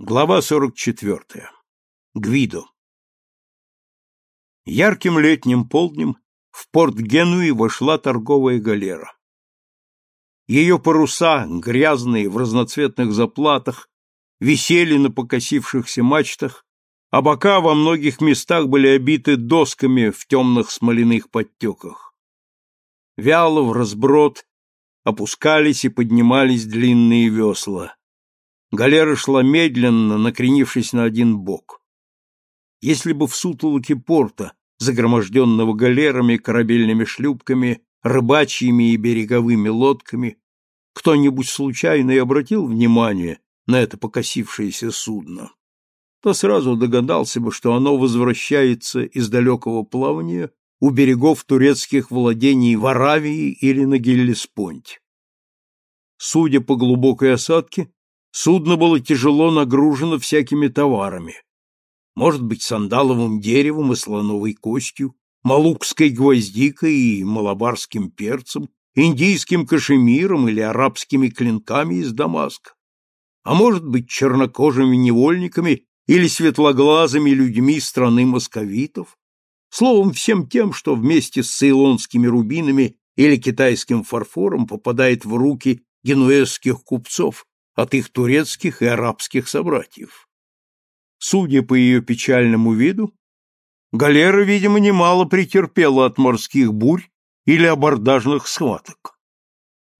Глава 44. Гвидо. Ярким летним полднем в порт Генуи вошла торговая галера. Ее паруса, грязные в разноцветных заплатах, висели на покосившихся мачтах, а бока во многих местах были обиты досками в темных смоляных подтеках. Вяло в разброд опускались и поднимались длинные весла. Галера шла медленно, накренившись на один бок. Если бы в сутолоке порта, загроможденного галерами, корабельными шлюпками, рыбачьими и береговыми лодками, кто-нибудь случайно и обратил внимание на это покосившееся судно, то сразу догадался бы, что оно возвращается из далекого плавания у берегов турецких владений в Аравии или на Геллеспонте. Судя по глубокой осадке, Судно было тяжело нагружено всякими товарами. Может быть, сандаловым деревом и слоновой костью, малукской гвоздикой и малабарским перцем, индийским кашемиром или арабскими клинками из Дамаска. А может быть, чернокожими невольниками или светлоглазыми людьми страны московитов, словом, всем тем, что вместе с цейлонскими рубинами или китайским фарфором попадает в руки генуэзских купцов от их турецких и арабских собратьев. Судя по ее печальному виду, галера, видимо, немало претерпела от морских бурь или абордажных схваток.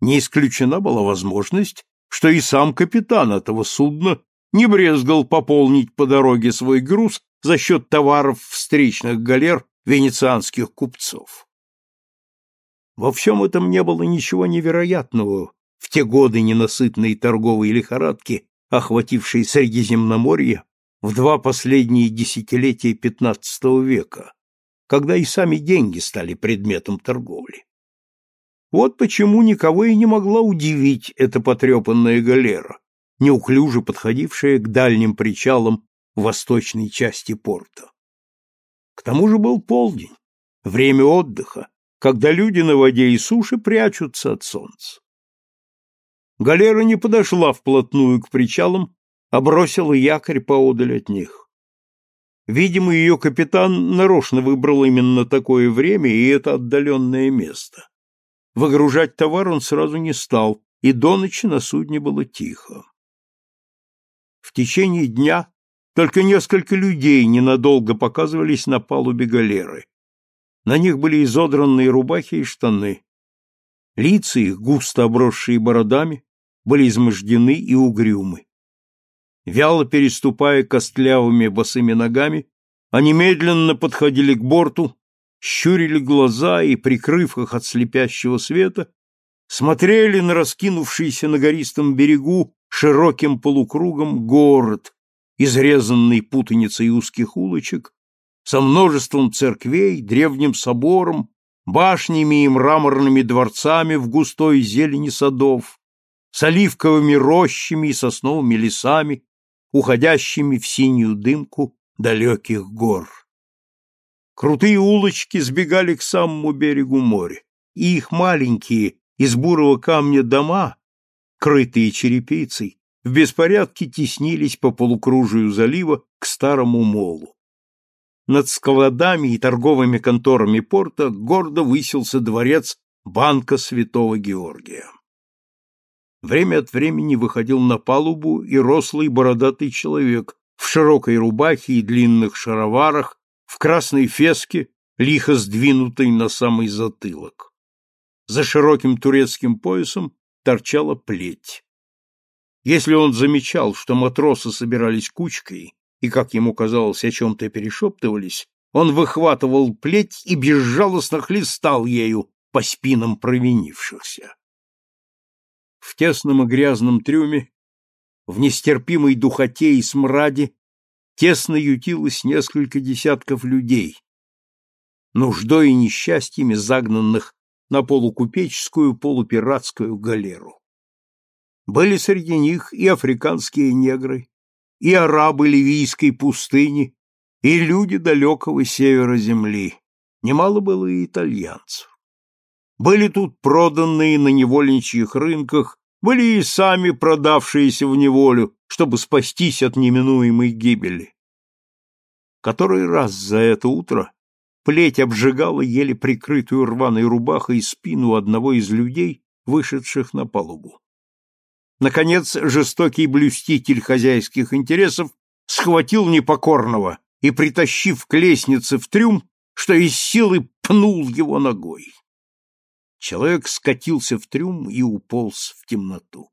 Не исключена была возможность, что и сам капитан этого судна не брезгал пополнить по дороге свой груз за счет товаров встречных галер венецианских купцов. Во всем этом не было ничего невероятного в те годы ненасытной торговой лихорадки, охватившей Средиземноморье в два последние десятилетия XV века, когда и сами деньги стали предметом торговли. Вот почему никого и не могла удивить эта потрепанная галера, неуклюже подходившая к дальним причалам восточной части порта. К тому же был полдень, время отдыха, когда люди на воде и суше прячутся от солнца. Галера не подошла вплотную к причалам, а бросила якорь поодаль от них. Видимо, ее капитан нарочно выбрал именно такое время и это отдаленное место. Выгружать товар он сразу не стал, и до ночи на судне было тихо. В течение дня только несколько людей ненадолго показывались на палубе галеры. На них были изодранные рубахи и штаны. Лица их, густо обросшие бородами, были измождены и угрюмы. Вяло переступая костлявыми босыми ногами, они медленно подходили к борту, щурили глаза и, прикрыв их от слепящего света, смотрели на раскинувшийся на гористом берегу широким полукругом город, изрезанный путаницей узких улочек, со множеством церквей, древним собором, башнями и мраморными дворцами в густой зелени садов, с оливковыми рощами и сосновыми лесами, уходящими в синюю дымку далеких гор. Крутые улочки сбегали к самому берегу моря, и их маленькие из бурого камня дома, крытые черепицей, в беспорядке теснились по полукружию залива к старому молу. Над складами и торговыми конторами порта гордо высился дворец банка святого Георгия. Время от времени выходил на палубу и рослый бородатый человек в широкой рубахе и длинных шароварах, в красной феске, лихо сдвинутой на самый затылок. За широким турецким поясом торчала плеть. Если он замечал, что матросы собирались кучкой и, как ему казалось, о чем-то перешептывались, он выхватывал плеть и безжалостно хлестал ею по спинам провинившихся. В тесном и грязном трюме, в нестерпимой духоте и смраде, тесно ютилось несколько десятков людей, нуждой и несчастьями загнанных на полукупеческую, полупиратскую галеру. Были среди них и африканские негры, и арабы ливийской пустыни, и люди далекого севера земли. Немало было и итальянцев. Были тут проданные на невольничьих рынках были и сами продавшиеся в неволю, чтобы спастись от неминуемой гибели. Который раз за это утро плеть обжигала еле прикрытую рваной рубахой спину одного из людей, вышедших на палубу. Наконец, жестокий блюститель хозяйских интересов схватил непокорного и, притащив к лестнице в трюм, что из силы пнул его ногой. Человек скатился в трюм и уполз в темноту.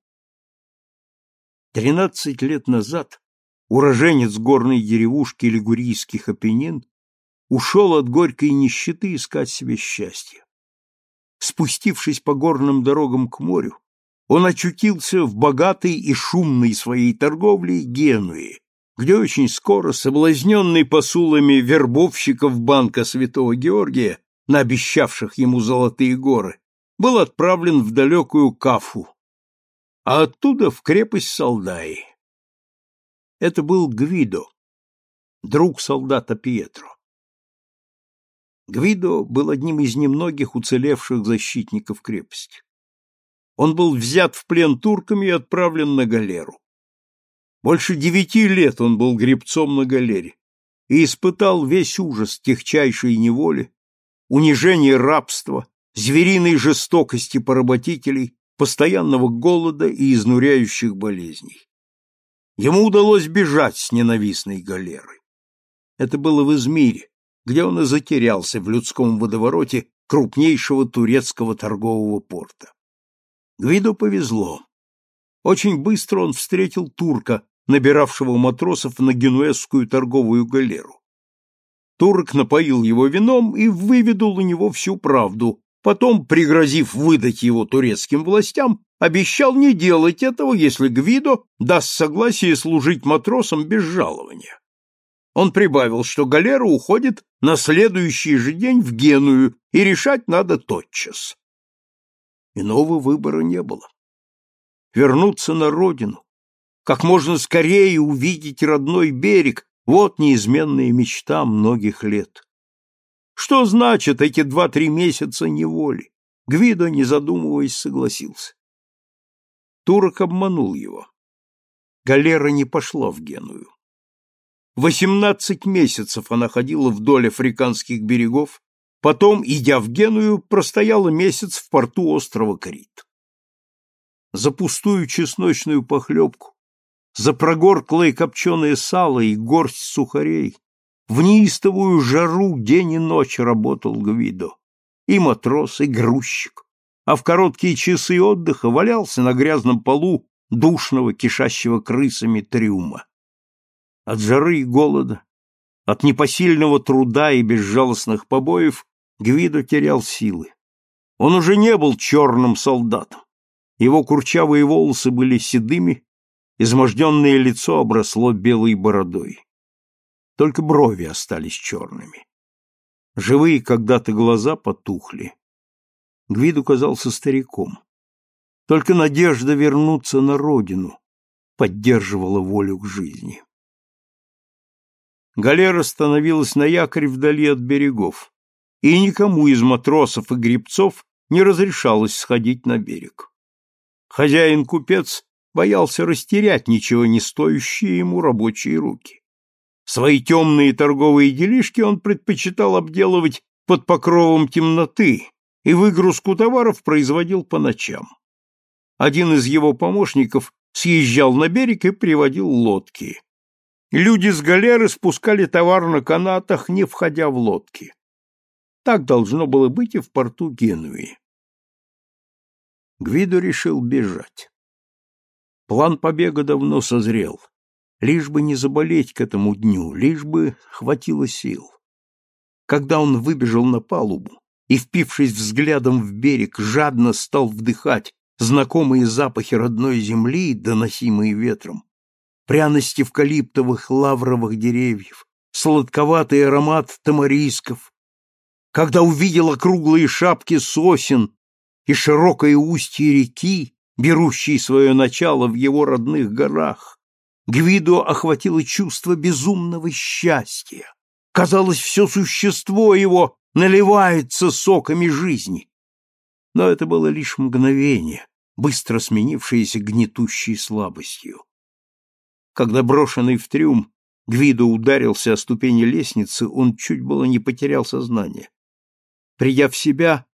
Тринадцать лет назад уроженец горной деревушки Лигурийских Апеннин ушел от горькой нищеты искать себе счастья. Спустившись по горным дорогам к морю, он очутился в богатой и шумной своей торговле Генуи, где очень скоро, соблазненный посулами вербовщиков банка Святого Георгия, наобещавших ему золотые горы, был отправлен в далекую Кафу, а оттуда в крепость Салдаи. Это был Гвидо, друг солдата Пьетро. Гвидо был одним из немногих уцелевших защитников крепости. Он был взят в плен турками и отправлен на галеру. Больше девяти лет он был гребцом на галере и испытал весь ужас техчайшей неволи, унижения рабства, звериной жестокости поработителей, постоянного голода и изнуряющих болезней. Ему удалось бежать с ненавистной галеры. Это было в Измире, где он и затерялся в людском водовороте крупнейшего турецкого торгового порта. Гвидо повезло. Очень быстро он встретил турка, набиравшего матросов на генуэзскую торговую галеру. Турок напоил его вином и выведал у него всю правду, потом, пригрозив выдать его турецким властям, обещал не делать этого, если Гвидо даст согласие служить матросам без жалования. Он прибавил, что галера уходит на следующий же день в Геную, и решать надо тотчас. Иного выбора не было. Вернуться на родину, как можно скорее увидеть родной берег, вот неизменная мечта многих лет. Что значит эти два-три месяца неволи? Гвидо, не задумываясь, согласился. Турок обманул его. Галера не пошла в Геную. Восемнадцать месяцев она ходила вдоль африканских берегов, Потом, идя в Геную, простояла месяц в порту острова Крит. За пустую чесночную похлебку, за прогорклое копченое сало и горсть сухарей, в неистовую жару день и ночь работал Гвидо, и матрос, и грузчик, а в короткие часы отдыха валялся на грязном полу душного, кишащего крысами трюма. От жары и голода, от непосильного труда и безжалостных побоев Гвидо терял силы. Он уже не был черным солдатом. Его курчавые волосы были седыми, изможденное лицо обросло белой бородой. Только брови остались черными. Живые когда-то глаза потухли. Гвиду казался стариком. Только надежда вернуться на родину поддерживала волю к жизни. Галера становилась на якорь вдали от берегов и никому из матросов и гребцов не разрешалось сходить на берег. Хозяин-купец боялся растерять ничего не стоящие ему рабочие руки. Свои темные торговые делишки он предпочитал обделывать под покровом темноты и выгрузку товаров производил по ночам. Один из его помощников съезжал на берег и приводил лодки. Люди с галеры спускали товар на канатах, не входя в лодки. Так должно было быть и в порту Генуи. Гвидо решил бежать. План побега давно созрел. Лишь бы не заболеть к этому дню, лишь бы хватило сил. Когда он выбежал на палубу и, впившись взглядом в берег, жадно стал вдыхать знакомые запахи родной земли, доносимые ветром, пряность эвкалиптовых лавровых деревьев, сладковатый аромат тамарисков, когда увидел округлые шапки сосен и широкое устье реки, берущей свое начало в его родных горах, Гвидо охватило чувство безумного счастья. Казалось, все существо его наливается соками жизни. Но это было лишь мгновение, быстро сменившееся гнетущей слабостью. Когда брошенный в трюм, Гвидо ударился о ступени лестницы, он чуть было не потерял сознание. Придя в себя,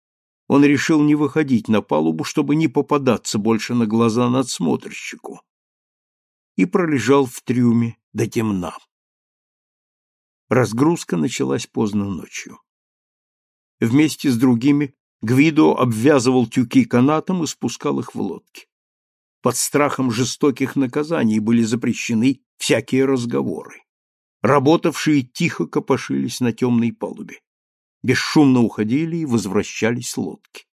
он решил не выходить на палубу, чтобы не попадаться больше на глаза надсмотрщику, и пролежал в трюме до темна. Разгрузка началась поздно ночью. Вместе с другими Гвидо обвязывал тюки канатом и спускал их в лодки. Под страхом жестоких наказаний были запрещены всякие разговоры. Работавшие тихо копошились на темной палубе. Бесшумно уходили и возвращались лодки.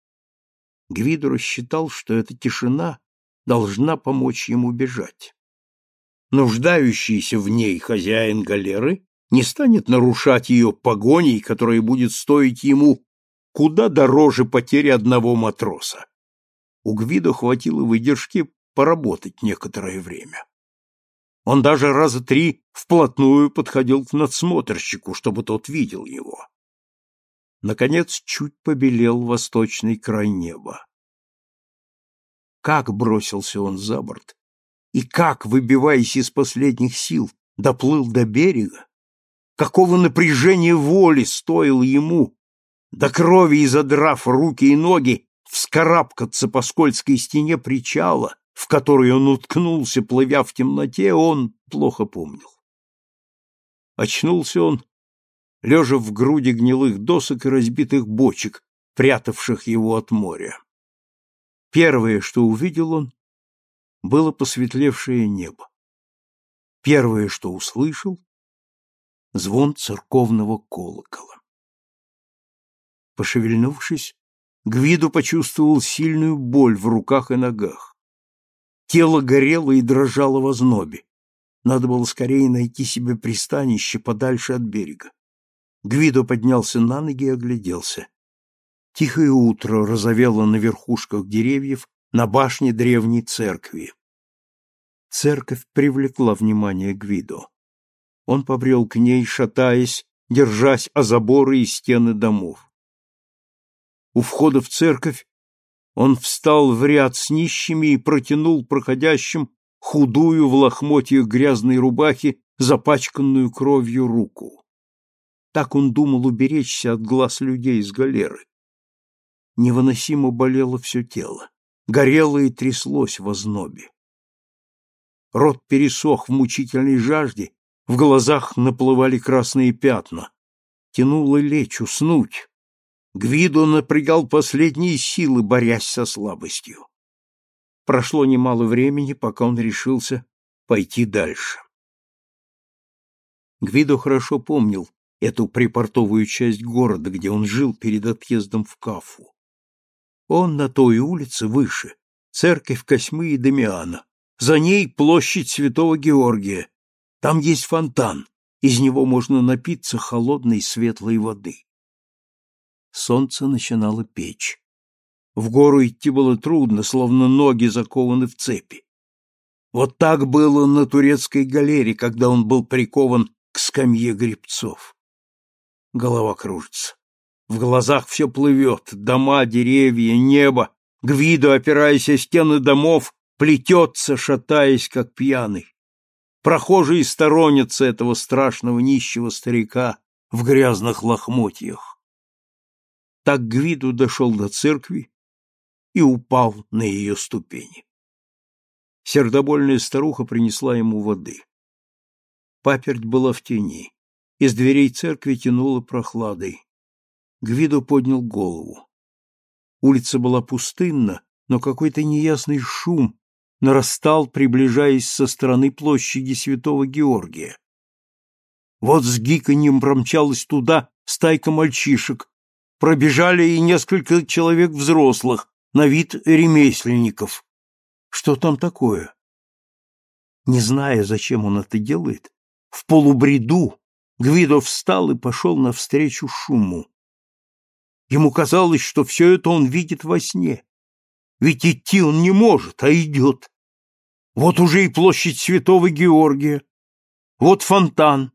Гвидо рассчитал, что эта тишина должна помочь ему бежать. Нуждающийся в ней хозяин галеры не станет нарушать ее погоней, которая будет стоить ему куда дороже потери одного матроса. У Гвидо хватило выдержки поработать некоторое время. Он даже раза три вплотную подходил к надсмотрщику, чтобы тот видел его. Наконец чуть побелел восточный край неба. Как бросился он за борт, и как, выбиваясь из последних сил, доплыл до берега, какого напряжения воли стоило ему, до крови и задрав руки и ноги, вскарабкаться по скользкой стене причала, в который он уткнулся, плывя в темноте, он плохо помнил. Очнулся он, лежа в груди гнилых досок и разбитых бочек, прятавших его от моря. Первое, что увидел он, было посветлевшее небо. Первое, что услышал, звон церковного колокола. Пошевельнувшись, Гвиду почувствовал сильную боль в руках и ногах. Тело горело и дрожало в ознобе. Надо было скорее найти себе пристанище подальше от берега. Гвидо поднялся на ноги и огляделся. Тихое утро разовело на верхушках деревьев на башне древней церкви. Церковь привлекла внимание Гвидо. Он побрел к ней, шатаясь, держась о заборы и стены домов. У входа в церковь он встал в ряд с нищими и протянул проходящим худую в лохмотьях грязной рубахи, запачканную кровью руку. Так он думал уберечься от глаз людей с галеры. Невыносимо болело все тело, горело и тряслось в ознобе. Рот пересох в мучительной жажде, в глазах наплывали красные пятна. Тянуло лечь, уснуть, Гвидо напрягал последние силы, борясь со слабостью. Прошло немало времени, пока он решился пойти дальше. Гвидо хорошо помнил эту припортовую часть города, где он жил перед отъездом в Кафу. Он на той улице выше, церковь Косьмы и Дамиана. За ней площадь Святого Георгия. Там есть фонтан, из него можно напиться холодной светлой воды солнце начинало печь. В гору идти было трудно, словно ноги закованы в цепи. Вот так было на турецкой галере, когда он был прикован к скамье гребцов. Голова кружится. В глазах все плывет, дома, деревья, небо. Гвидо, опираясь о стены домов, плетется, шатаясь, как пьяный. Прохожие сторонятся этого страшного нищего старика в грязных лохмотьях. Так Гвиду дошел до церкви и упал на ее ступени. Сердобольная старуха принесла ему воды. Паперть была в тени. Из дверей церкви тянуло прохладой. Гвидо поднял голову. Улица была пустынна, но какой-то неясный шум нарастал, приближаясь со стороны площади Святого Георгия. Вот с гиканьем промчалась туда стайка мальчишек, пробежали и несколько человек взрослых, на вид ремесленников. Что там такое? Не зная, зачем он это делает, в полубреду Гвидо встал и пошел навстречу шуму. Ему казалось, что все это он видит во сне. Ведь идти он не может, а идет. Вот уже и площадь Святого Георгия, вот фонтан.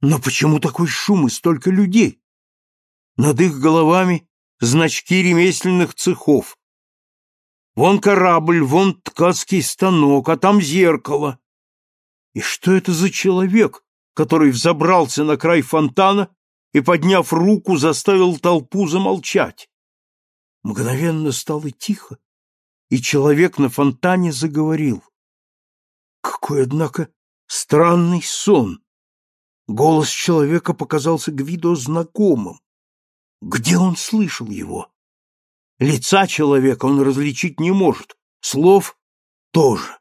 Но почему такой шум и столько людей? Над их головами значки ремесленных цехов. Вон корабль, вон ткацкий станок, а там зеркало. И что это за человек, который взобрался на край фонтана и, подняв руку, заставил толпу замолчать? Мгновенно стало тихо, и человек на фонтане заговорил. Какой, однако, странный сон! Голос человека показался Гвидо знакомым. Где он слышал его? Лица человека он различить не может, слов тоже.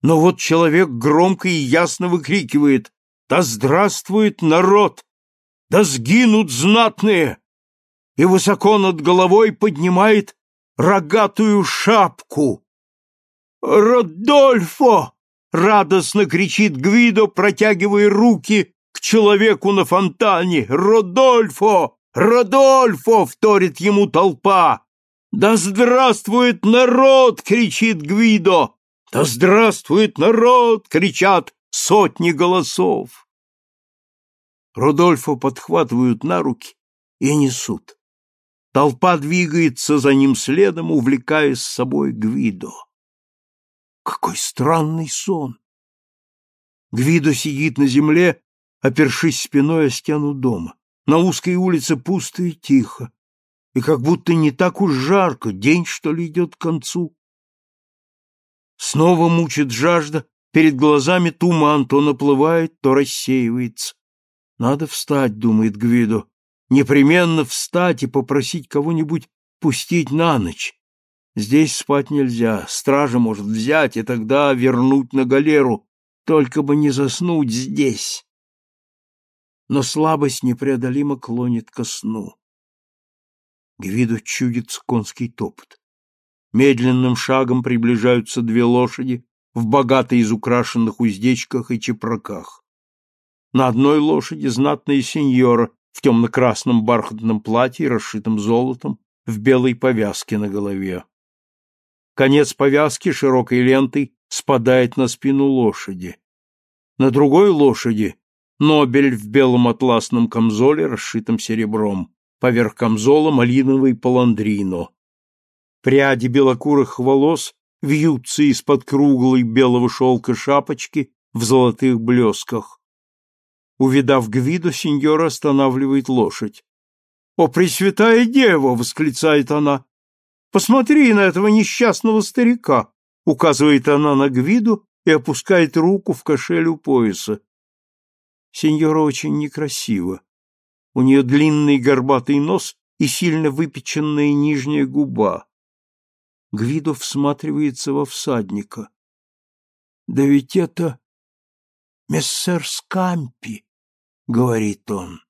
Но вот человек громко и ясно выкрикивает «Да здравствует народ! Да сгинут знатные!» И высоко над головой поднимает рогатую шапку. «Родольфо!» — радостно кричит Гвидо, протягивая руки к человеку на фонтане. «Родольфо! Родольфо!» — вторит ему толпа. «Да здравствует народ!» — кричит Гвидо. «Да здравствует народ!» — кричат сотни голосов. Родольфо подхватывают на руки и несут. Толпа двигается за ним следом, увлекая с собой Гвидо. Какой странный сон! Гвидо сидит на земле, опершись спиной о стену дома. На узкой улице пусто и тихо и как будто не так уж жарко, день, что ли, идет к концу. Снова мучит жажда, перед глазами туман то наплывает, то рассеивается. Надо встать, думает Гвидо, непременно встать и попросить кого-нибудь пустить на ночь. Здесь спать нельзя, стража может взять и тогда вернуть на галеру, только бы не заснуть здесь. Но слабость непреодолимо клонит ко сну. Гвиду чудится конский топот. Медленным шагом приближаются две лошади в богато изукрашенных уздечках и чепраках. На одной лошади знатная сеньора в темно-красном бархатном платье, расшитом золотом, в белой повязке на голове. Конец повязки широкой лентой спадает на спину лошади. На другой лошади Нобель в белом атласном камзоле, расшитом серебром поверх камзола малиновый паландрино. Пряди белокурых волос вьются из-под круглой белого шелка шапочки в золотых блесках. Увидав Гвиду, сеньора останавливает лошадь. — О, Пресвятая Дева! — восклицает она. — Посмотри на этого несчастного старика! — указывает она на Гвиду и опускает руку в кошель у пояса. Сеньора очень некрасива. У нее длинный горбатый нос и сильно выпеченная нижняя губа. Гвидо всматривается во всадника. — Да ведь это мессер Скампи, — говорит он.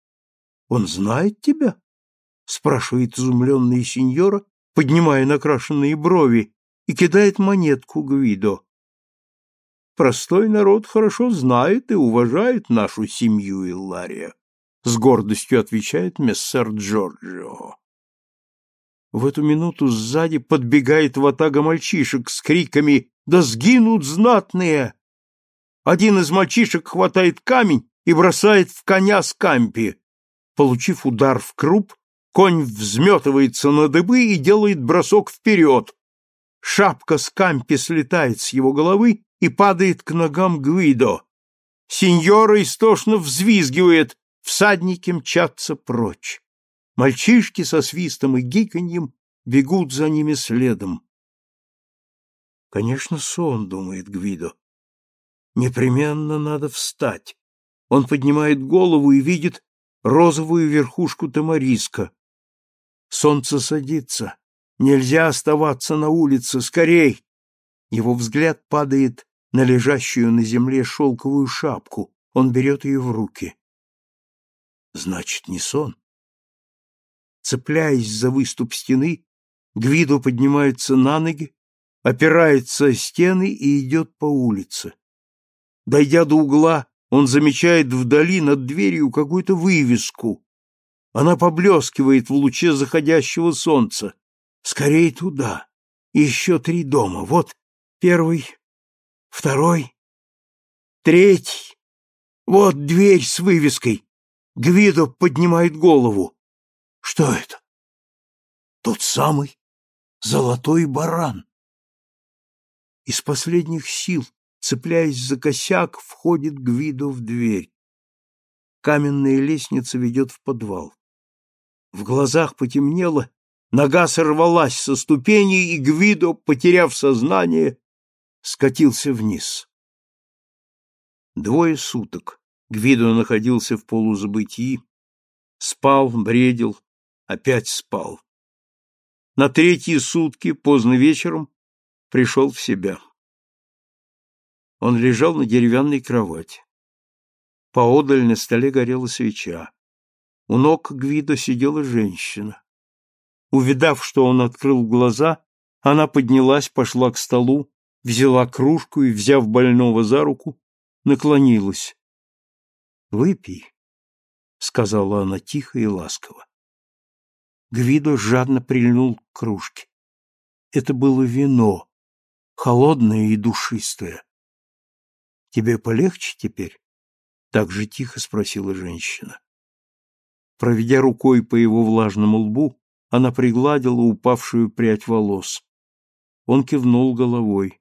— Он знает тебя? — спрашивает изумленная сеньора, поднимая накрашенные брови, и кидает монетку Гвидо. Простой народ хорошо знает и уважает нашу семью Иллария с гордостью отвечает мессер Джорджио. В эту минуту сзади подбегает ватага мальчишек с криками «Да сгинут знатные!». Один из мальчишек хватает камень и бросает в коня скампи. Получив удар в круп, конь взметывается на дыбы и делает бросок вперед. Шапка скампи слетает с его головы и падает к ногам Гвидо. Сеньора истошно взвизгивает, Всадники мчатся прочь. Мальчишки со свистом и гиканьем бегут за ними следом. Конечно, сон, думает Гвидо. Непременно надо встать. Он поднимает голову и видит розовую верхушку тамариска. Солнце садится. Нельзя оставаться на улице. Скорей! Его взгляд падает на лежащую на земле шелковую шапку. Он берет ее в руки. Значит, не сон. Цепляясь за выступ стены, Гвидо поднимается на ноги, опирается о стены и идет по улице. Дойдя до угла, он замечает вдали над дверью какую-то вывеску. Она поблескивает в луче заходящего солнца. Скорее туда. Еще три дома. Вот первый, второй, третий. Вот дверь с вывеской. Гвидо поднимает голову. Что это? Тот самый золотой баран. Из последних сил, цепляясь за косяк, входит Гвидо в дверь. Каменная лестница ведет в подвал. В глазах потемнело, нога сорвалась со ступеней, и Гвидо, потеряв сознание, скатился вниз. Двое суток Гвидо находился в полузабытии, спал, бредил, опять спал. На третьи сутки, поздно вечером, пришел в себя. Он лежал на деревянной кровати. Поодаль на столе горела свеча. У ног Гвидо сидела женщина. Увидав, что он открыл глаза, она поднялась, пошла к столу, взяла кружку и, взяв больного за руку, наклонилась. «Выпей», — сказала она тихо и ласково. Гвидо жадно прильнул к кружке. Это было вино, холодное и душистое. «Тебе полегче теперь?» — так же тихо спросила женщина. Проведя рукой по его влажному лбу, она пригладила упавшую прядь волос. Он кивнул головой.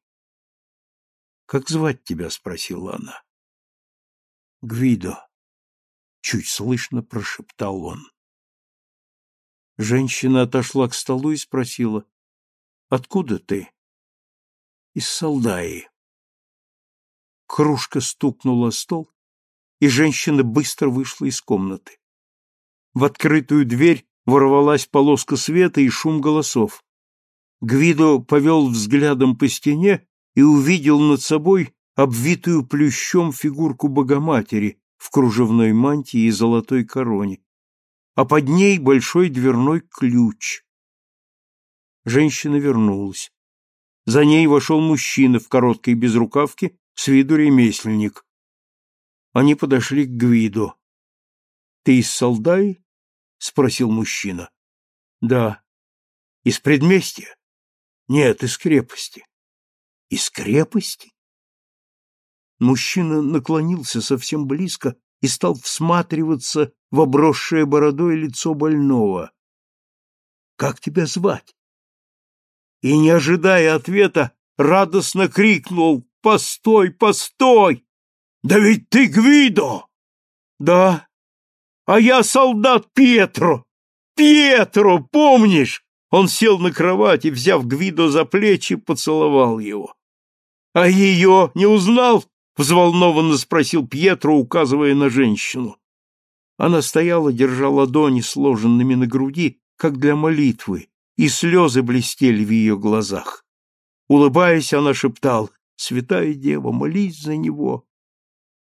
«Как звать тебя?» — спросила она. «Гвидо», — чуть слышно прошептал он. Женщина отошла к столу и спросила, «Откуда ты?» «Из Солдаи». Кружка стукнула стол, и женщина быстро вышла из комнаты. В открытую дверь ворвалась полоска света и шум голосов. Гвидо повел взглядом по стене и увидел над собой обвитую плющом фигурку Богоматери в кружевной мантии и золотой короне а под ней большой дверной ключ. Женщина вернулась. За ней вошел мужчина в короткой безрукавке, с виду ремесленник. Они подошли к Гвидо. — Ты из Солдаи? — спросил мужчина. — Да. — Из предместья? — Нет, из крепости. — Из крепости? Мужчина наклонился совсем близко и стал всматриваться в обросшее бородой лицо больного. «Как тебя звать?» И, не ожидая ответа, радостно крикнул «Постой, постой! Да ведь ты Гвидо!» «Да, а я солдат Пьетро! Пьетро, помнишь?» Он сел на кровать и, взяв Гвидо за плечи, поцеловал его. «А ее не узнал?» — взволнованно спросил Пьетро, указывая на женщину. Она стояла, держа ладони сложенными на груди, как для молитвы, и слезы блестели в ее глазах. Улыбаясь, она шептала, «Святая Дева, молись за него!»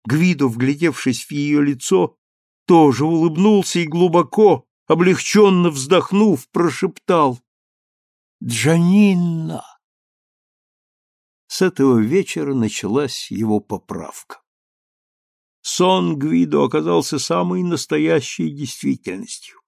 Гвидо, вглядевшись в ее лицо, тоже улыбнулся и глубоко, облегченно вздохнув, прошептал, «Джанинна!» С этого вечера началась его поправка. Сон Гвидо оказался самой настоящей действительностью.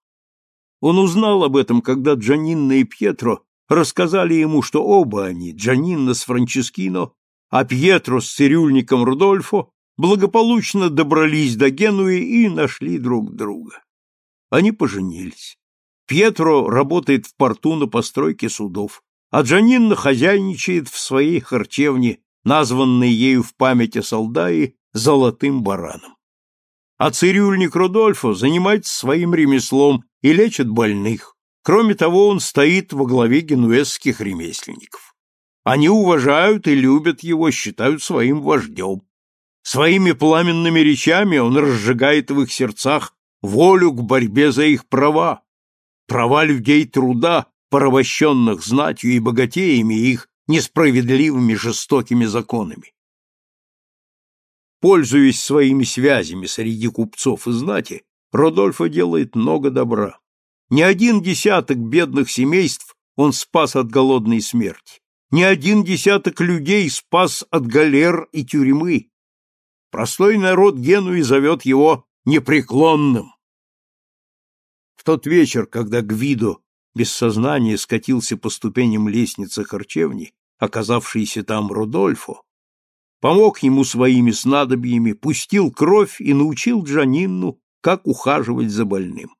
Он узнал об этом, когда Джанинна и Пьетро рассказали ему, что оба они, Джанинна с Франческино, а Пьетро с цирюльником Рудольфо, благополучно добрались до Генуи и нашли друг друга. Они поженились. Пьетро работает в порту на постройке судов а Джанинна хозяйничает в своей харчевне, названной ею в память о Солдае «Золотым бараном». А цирюльник Рудольфо занимается своим ремеслом и лечит больных. Кроме того, он стоит во главе генуэзских ремесленников. Они уважают и любят его, считают своим вождем. Своими пламенными речами он разжигает в их сердцах волю к борьбе за их права, права людей труда, порабощенных знатью и богатеями их несправедливыми жестокими законами. Пользуясь своими связями среди купцов и знати, Родольфо делает много добра. Не один десяток бедных семейств он спас от голодной смерти. Не один десяток людей спас от галер и тюрьмы. Простой народ Генуи зовет его непреклонным. В тот вечер, когда Гвидо без сознания скатился по ступеням лестницы харчевни, оказавшейся там Рудольфо, помог ему своими снадобьями, пустил кровь и научил Джанинну, как ухаживать за больным.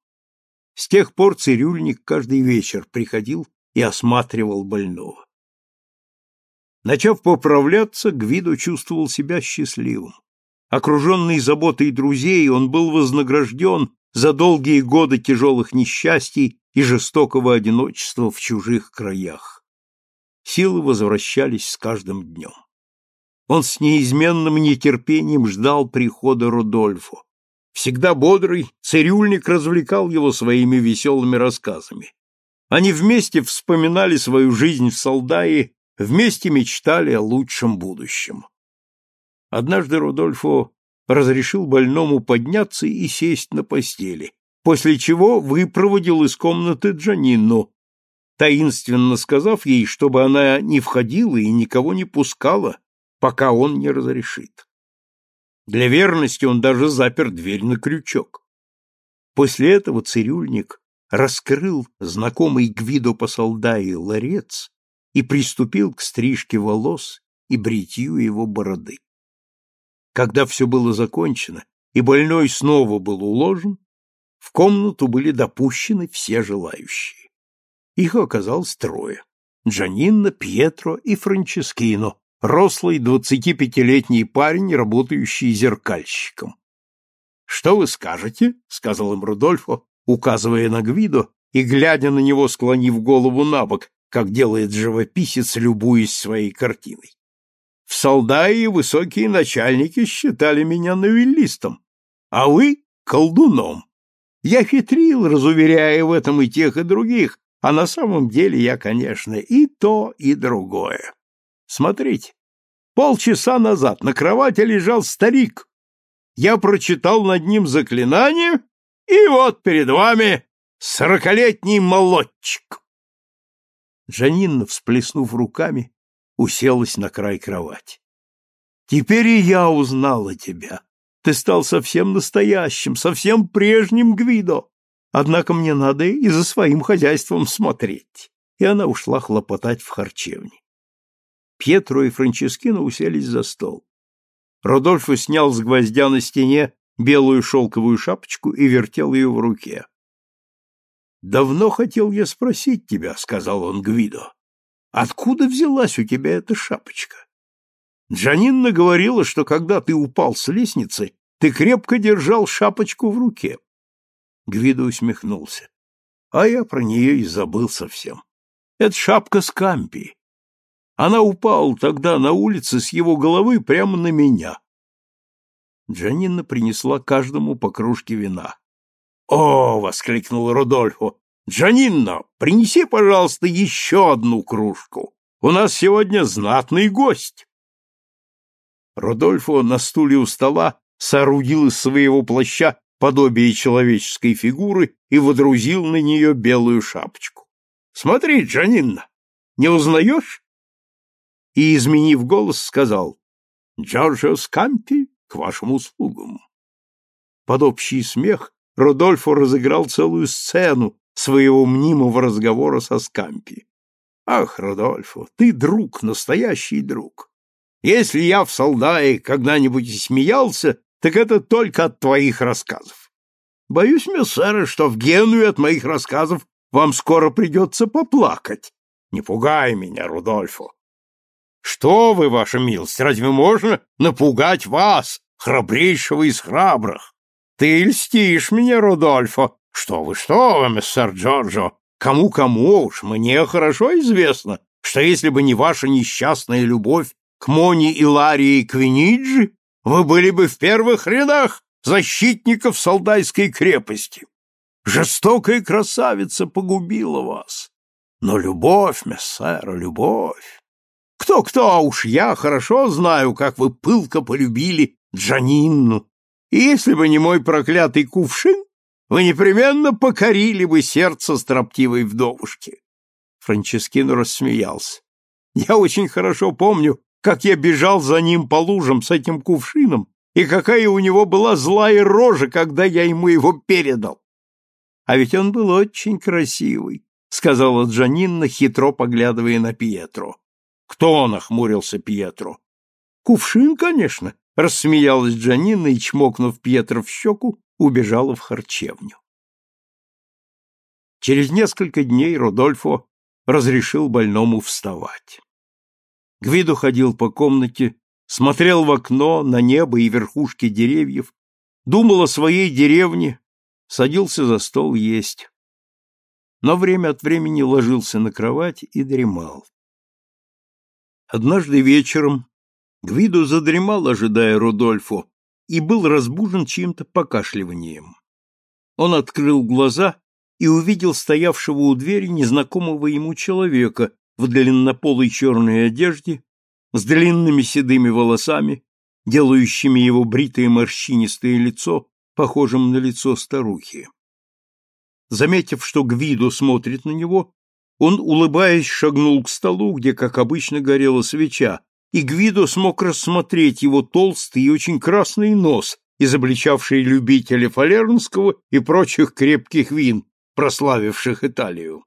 С тех пор цирюльник каждый вечер приходил и осматривал больного. Начав поправляться, Гвидо чувствовал себя счастливым. Окруженный заботой друзей, он был вознагражден за долгие годы тяжелых несчастий и жестокого одиночества в чужих краях. Силы возвращались с каждым днем. Он с неизменным нетерпением ждал прихода Рудольфо. Всегда бодрый, цирюльник развлекал его своими веселыми рассказами. Они вместе вспоминали свою жизнь в Солдае, вместе мечтали о лучшем будущем. Однажды Рудольфо разрешил больному подняться и сесть на постели, после чего выпроводил из комнаты Джанинну, таинственно сказав ей, чтобы она не входила и никого не пускала, пока он не разрешит. Для верности он даже запер дверь на крючок. После этого цирюльник раскрыл знакомый Гвидо Пасалдаи ларец и приступил к стрижке волос и бритью его бороды. Когда все было закончено и больной снова был уложен, в комнату были допущены все желающие. Их оказалось трое — Джанинна, Пьетро и Франческино, рослый двадцатипятилетний парень, работающий зеркальщиком. «Что вы скажете?» — сказал им Рудольфо, указывая на Гвидо и глядя на него, склонив голову на бок, как делает живописец, любуясь своей картиной. В Солдае высокие начальники считали меня новеллистом, а вы — колдуном. Я хитрил, разуверяя в этом и тех, и других, а на самом деле я, конечно, и то, и другое. Смотрите, полчаса назад на кровати лежал старик. Я прочитал над ним заклинание, и вот перед вами сорокалетний молодчик. Жанинна, всплеснув руками, уселась на край кровати. Теперь и я узнала тебя. Ты стал совсем настоящим, совсем прежним Гвидо. Однако мне надо и за своим хозяйством смотреть. И она ушла хлопотать в харчевне. Пьетро и Франческино уселись за стол. Родольфо снял с гвоздя на стене белую шелковую шапочку и вертел ее в руке. «Давно хотел я спросить тебя», — сказал он Гвидо. «Откуда взялась у тебя эта шапочка?» Джанинна говорила, что когда ты упал с лестницы, ты крепко держал шапочку в руке. Гвидо усмехнулся. А я про нее и забыл совсем. Это шапка Скампи. Она упала тогда на улице с его головы прямо на меня. Джанинна принесла каждому по кружке вина. «О!» — воскликнул Рудольфо. «Джанинна, принеси, пожалуйста, еще одну кружку. У нас сегодня знатный гость». Рудольфо на стуле у стола соорудил из своего плаща подобие человеческой фигуры и водрузил на нее белую шапочку. «Смотри, Джанинна, не узнаешь?» и, изменив голос, сказал «Джорджо Скампи к вашим услугам». Под общий смех Родольфо разыграл целую сцену своего мнимого разговора со Скампи. «Ах, Родольфо, ты друг, настоящий друг! Если я в Солдае когда-нибудь и смеялся, так это только от твоих рассказов. Боюсь, мессеры, что в Генуе от моих рассказов вам скоро придется поплакать. Не пугай меня, Рудольфо. Что вы, ваша милость, разве можно напугать вас, храбрейшего из храбрых? Ты льстишь меня, Рудольфо. Что вы, что вы, мистер Джорджо? Кому-кому уж, мне хорошо известно, что если бы не ваша несчастная любовь к Мони и Ларии Квиниджи, вы были бы в первых рядах защитников Солдайской крепости. Жестокая красавица погубила вас. Но любовь, мессера, любовь. Кто-кто, уж я хорошо знаю, как вы пылко полюбили Джанинну. И если бы не мой проклятый кувшин, вы непременно покорили бы сердце строптивой вдовушки. Франческино рассмеялся. Я очень хорошо помню, как я бежал за ним по лужам с этим кувшином, и какая у него была злая рожа, когда я ему его передал. А ведь он был очень красивый, сказала Джанинна, хитро поглядывая на Пьетро. Кто нахмурился Пьетро? Кувшин, конечно, рассмеялась Джанина и, чмокнув Пьетро в щеку, убежала в харчевню. Через несколько дней Родольфо разрешил больному вставать. Гвидо ходил по комнате, смотрел в окно на небо и верхушки деревьев, думал о своей деревне, садился за стол есть. Но время от времени ложился на кровать и дремал. Однажды вечером Гвидо задремал, ожидая Рудольфо, и был разбужен чьим-то покашливанием. Он открыл глаза и увидел стоявшего у двери незнакомого ему человека в длиннополой черной одежде, с длинными седыми волосами, делающими его бритое морщинистое лицо похожим на лицо старухи. Заметив, что Гвидо смотрит на него, он, улыбаясь, шагнул к столу, где, как обычно, горела свеча, и Гвидо смог рассмотреть его толстый и очень красный нос, изобличавший любителя фалернского и прочих крепких вин, прославивших Италию.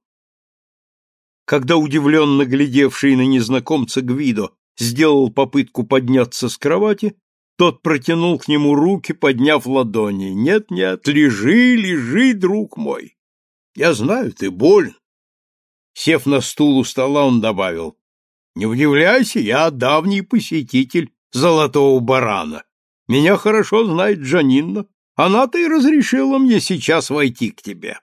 Когда удивленно глядевший на незнакомца Гвидо сделал попытку подняться с кровати, тот протянул к нему руки, подняв ладони. «Нет, нет, лежи, лежи, друг мой. Я знаю, ты болен». Сев на стул у стола, он добавил. «Не удивляйся, я давний посетитель золотого барана. Меня хорошо знает Джанинна. Она-то и разрешила мне сейчас войти к тебе.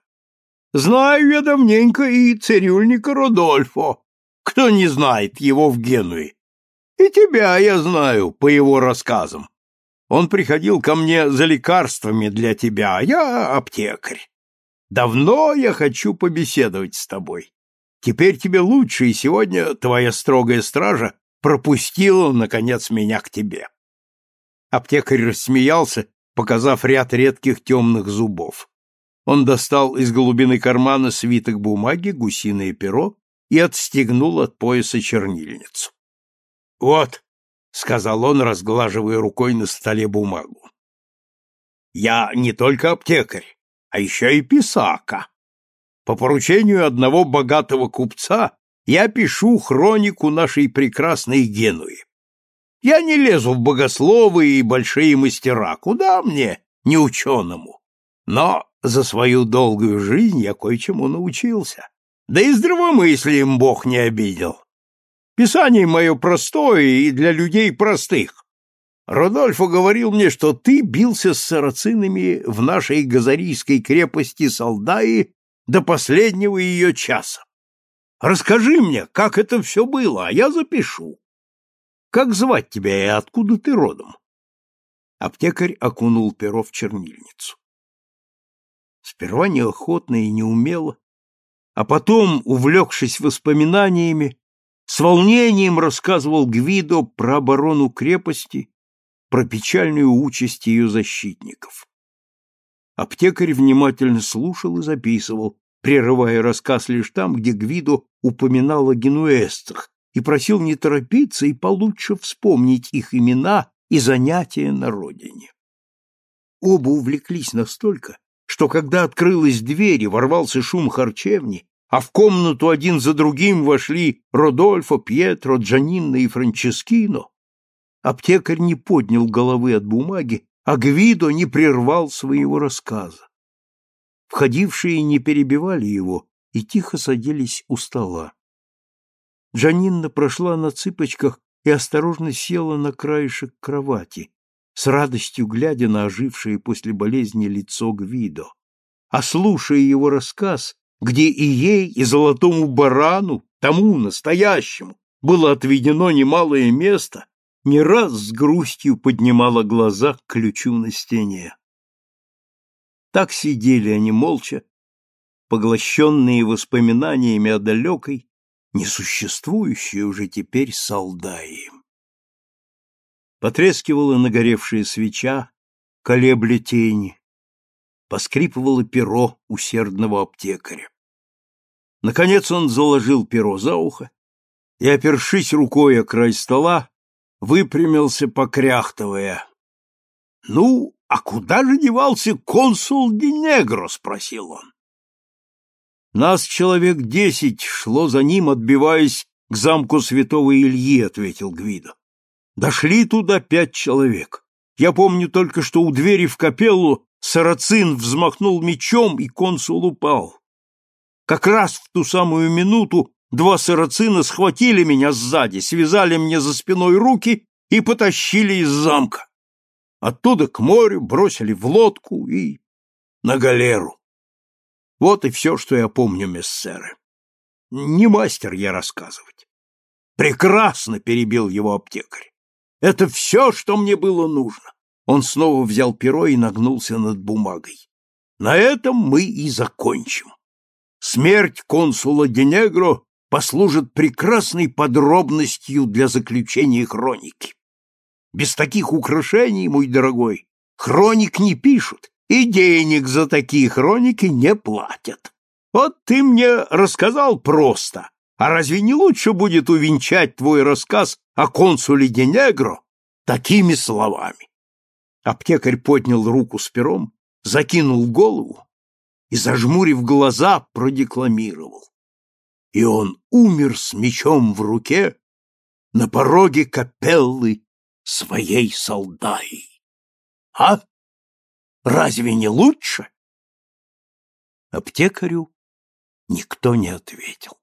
Знаю я давненько и цирюльника Родольфо. Кто не знает его в Генуе? И тебя я знаю по его рассказам. Он приходил ко мне за лекарствами для тебя, а я аптекарь. Давно я хочу побеседовать с тобой. Теперь тебе лучше, и сегодня твоя строгая стража пропустила, наконец, меня к тебе. Аптекарь рассмеялся, показав ряд редких темных зубов. Он достал из глубины кармана свиток бумаги, гусиное перо и отстегнул от пояса чернильницу. «Вот», — сказал он, разглаживая рукой на столе бумагу. «Я не только аптекарь, а еще и писака. По поручению одного богатого купца я пишу хронику нашей прекрасной Генуи. Я не лезу в богословы и большие мастера, куда мне, не ученому. Но за свою долгую жизнь я кое-чему научился. Да и здравомыслием Бог не обидел. Писание мое простое и для людей простых. Родольфо говорил мне, что ты бился с сарацинами в нашей газарийской крепости Салдаи до последнего ее часа. Расскажи мне, как это все было, а я запишу. Как звать тебя и откуда ты родом? Аптекарь окунул перо в чернильницу. Сперва неохотно и неумело, а потом, увлекшись воспоминаниями, с волнением рассказывал Гвидо про оборону крепости, про печальную участь ее защитников. Аптекарь внимательно слушал и записывал, прерывая рассказ лишь там, где Гвидо упоминал о генуэзцах, и просил не торопиться и получше вспомнить их имена и занятия на родине. Оба увлеклись настолько, что когда открылась дверь и ворвался шум харчевни, а в комнату один за другим вошли Родольфо, Пьетро, Джанинна и Франческино, аптекарь не поднял головы от бумаги, а Гвидо не прервал своего рассказа. Входившие не перебивали его и тихо садились у стола. Джанинна прошла на цыпочках и осторожно села на краешек кровати, с радостью глядя на ожившее после болезни лицо Гвидо. А слушая его рассказ, где и ей, и золотому барану, тому настоящему, было отведено немалое место, не раз с грустью поднимала глаза к ключу на стене. Так сидели они молча, поглощенные воспоминаниями о далекой, несуществующей уже теперь Салдаи. Потрескивала нагоревшая свеча, колебля тени, поскрипывало перо усердного аптекаря. Наконец он заложил перо за ухо и, опершись рукой о край стола, выпрямился, покряхтывая. — Ну, а куда же девался консул Денегро? — спросил он. Нас человек десять шло за ним, отбиваясь к замку святого Ильи, — ответил Гвидо. Дошли туда пять человек. Я помню только, что у двери в капеллу Сарацин взмахнул мечом, и консул упал. Как раз в ту самую минуту два сарацина схватили меня сзади, связали мне за спиной руки и потащили из замка. Оттуда к морю бросили в лодку и на галеру. Вот и все, что я помню, мессеры. Не мастер я рассказывать. Прекрасно перебил его аптекарь. Это все, что мне было нужно. Он снова взял перо и нагнулся над бумагой. На этом мы и закончим. Смерть консула Денегро послужит прекрасной подробностью для заключения хроники. Без таких украшений, мой дорогой, хроник не пишут, и денег за такие хроники не платят. Вот ты мне рассказал просто, а разве не лучше будет увенчать твой рассказ о консуле Денегро такими словами? Аптекарь поднял руку с пером, закинул голову и, зажмурив глаза, продекламировал. И он умер с мечом в руке на пороге капеллы своей солдаи. А? Разве не лучше? Аптекарю никто не ответил.